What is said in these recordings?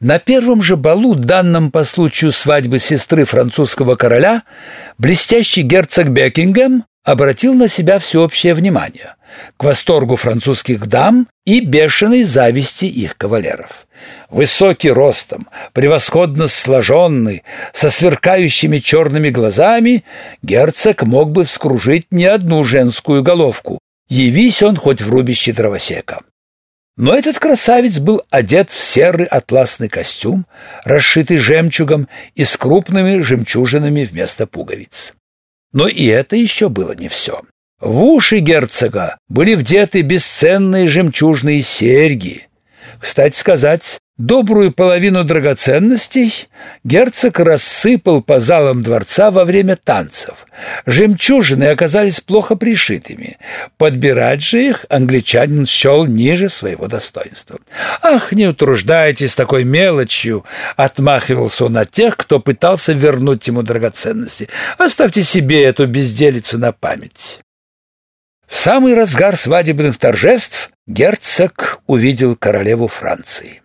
На первом же балу, данном по случаю свадьбы сестры французского короля, блестящий герцог Бекингем обратил на себя всеобщее внимание, к восторгу французских дам и бешеной зависти их кавалеров. Высокий ростом, превосходно сложенный, со сверкающими черными глазами, герцог мог бы вскружить не одну женскую головку, явись он хоть в рубище дровосека. Но этот красавец был одет в серый атласный костюм, расшитый жемчугом и с крупными жемчужинами вместо пуговиц. Но и это еще было не все. В уши герцога были вдеты бесценные жемчужные серьги. Кстати сказать, Добрую половину драгоценностей герцог рассыпал по залам дворца во время танцев. Жемчужины оказались плохо пришитыми. Подбирать же их англичанин счел ниже своего достоинства. «Ах, не утруждайтесь такой мелочью!» — отмахивался он от тех, кто пытался вернуть ему драгоценности. «Оставьте себе эту безделицу на память». В самый разгар свадебных торжеств герцог увидел королеву Франции.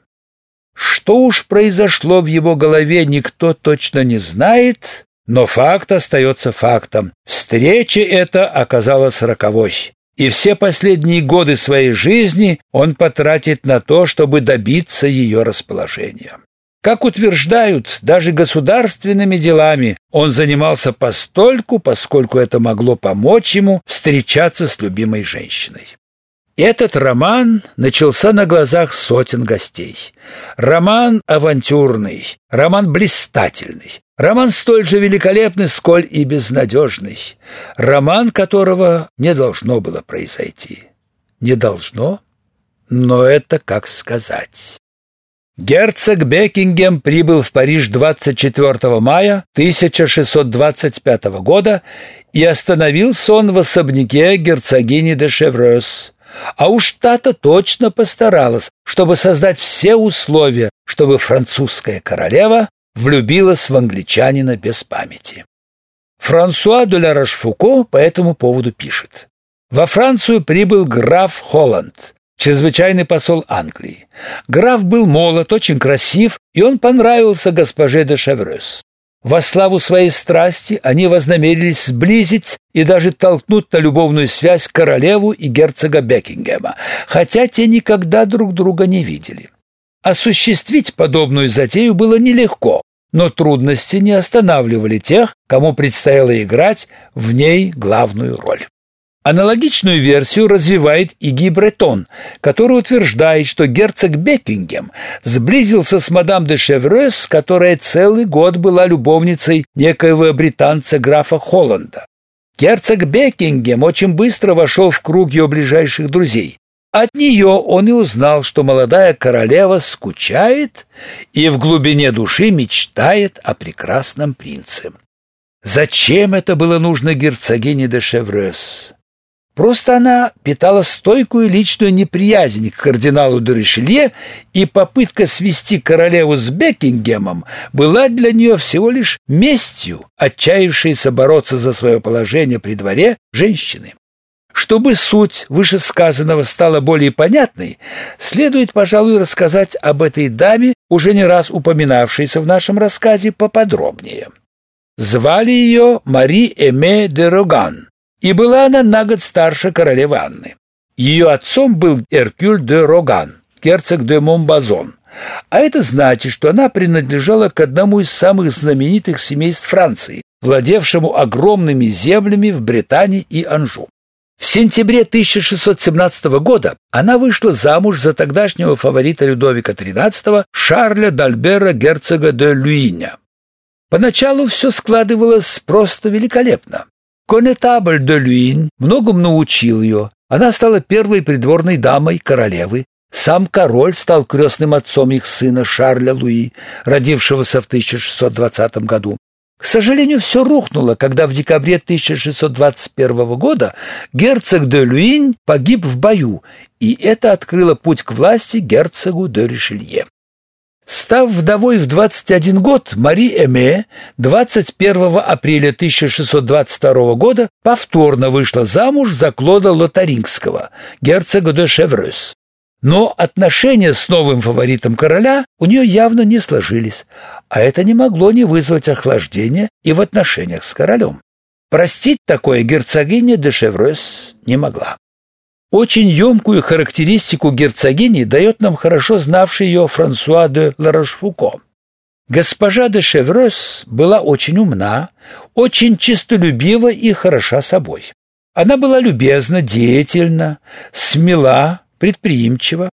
Что уж произошло в его голове, никто точно не знает, но факт остается фактом. Встреча эта оказалась роковой. И все последние годы своей жизни он потратит на то, чтобы добиться ее расположения. Как утверждают, даже государственными делами он занимался постольку, поскольку это могло помочь ему встречаться с любимой женщиной. Этот роман начался на глазах сотен гостей. Роман авантюрный, роман блистательный, роман столь же великолепный, сколь и безнадежный, роман которого не должно было произойти. Не должно, но это как сказать. Герцог Бекингем прибыл в Париж 24 мая 1625 года и остановился он в особняке герцогини де Шеврёс. А уж та-то точно постаралась, чтобы создать все условия, чтобы французская королева влюбилась в англичанина без памяти. Франсуа де ла Рошфуко по этому поводу пишет. Во Францию прибыл граф Холланд, чрезвычайный посол Англии. Граф был молод, очень красив, и он понравился госпоже де Шеврёс. Во славу своей страсти они вознамерились сблизить и даже толкнуть на любовную связь королеву и герцога Бекингема, хотя те никогда друг друга не видели. Осуществить подобную затею было нелегко, но трудности не останавливали тех, кому предстояло играть в ней главную роль. Аналогичную версию развивает и Ги Бретон, который утверждает, что герцог Бекингем сблизился с мадам де Шеврёс, которая целый год была любовницей некоего британца графа Холланда. Герцог Бекингем очень быстро вошел в круг ее ближайших друзей. От нее он и узнал, что молодая королева скучает и в глубине души мечтает о прекрасном принце. Зачем это было нужно герцогине де Шеврёс? Просто она питала стойкую личную неприязнь к кардиналу де Ришелье, и попытка свести королеву с Бекингемом была для нее всего лишь местью, отчаявшейся бороться за свое положение при дворе женщины. Чтобы суть вышесказанного стала более понятной, следует, пожалуй, рассказать об этой даме, уже не раз упоминавшейся в нашем рассказе, поподробнее. Звали ее Мари Эме де Роган, и была она на год старше королевы Анны. Ее отцом был Эркюль де Роган, герцог де Монбазон. А это значит, что она принадлежала к одному из самых знаменитых семейств Франции, владевшему огромными землями в Британии и Анжу. В сентябре 1617 года она вышла замуж за тогдашнего фаворита Людовика XIII Шарля Дальбера герцога де Люиня. Поначалу все складывалось просто великолепно. Конетабль де Люин многому научил ее. Она стала первой придворной дамой королевы. Сам король стал крестным отцом их сына Шарля Луи, родившегося в 1620 году. К сожалению, все рухнуло, когда в декабре 1621 года герцог де Люин погиб в бою, и это открыло путь к власти герцогу де Ришелье. Став вдовой в 21 год, Мари Эме 21 апреля 1622 года повторно вышла замуж за Клода Лотарингского, герцога де Шеврёс. Но отношения с новым фаворитом короля у нее явно не сложились, а это не могло не вызвать охлаждения и в отношениях с королем. Простить такое герцогиня де Шеврес не могла. Очень емкую характеристику герцогини дает нам хорошо знавший ее Франсуа де Ларошфуко. Госпожа де Шеврес была очень умна, очень честолюбива и хороша собой. Она была любезна, деятельна, смела, предприимчива.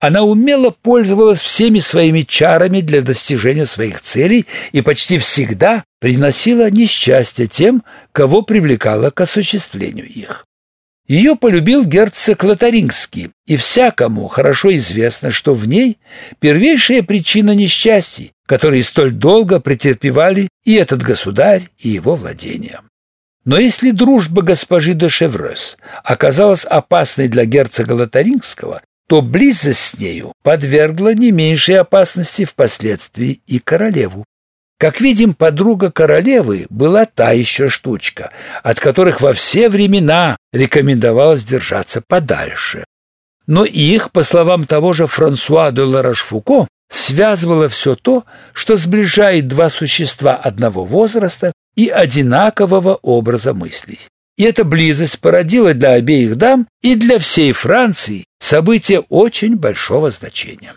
Она умело пользовалась всеми своими чарами для достижения своих целей и почти всегда приносила несчастье тем, кого привлекала к осуществлению их. Ее полюбил герцог Лотарингский, и всякому хорошо известно, что в ней первейшая причина несчастий, которые столь долго претерпевали и этот государь, и его владения. Но если дружба госпожи де Шеврес оказалась опасной для герцога Лотарингского, то близость с нею подвергла не меньшей опасности впоследствии и королеву. Как видим, подруга королевы была та еще штучка, от которых во все времена рекомендовалось держаться подальше. Но их, по словам того же Франсуа де Ларошфуко, связывало все то, что сближает два существа одного возраста и одинакового образа мыслей. И эта близость породила для обеих дам и для всей Франции событие очень большого значения.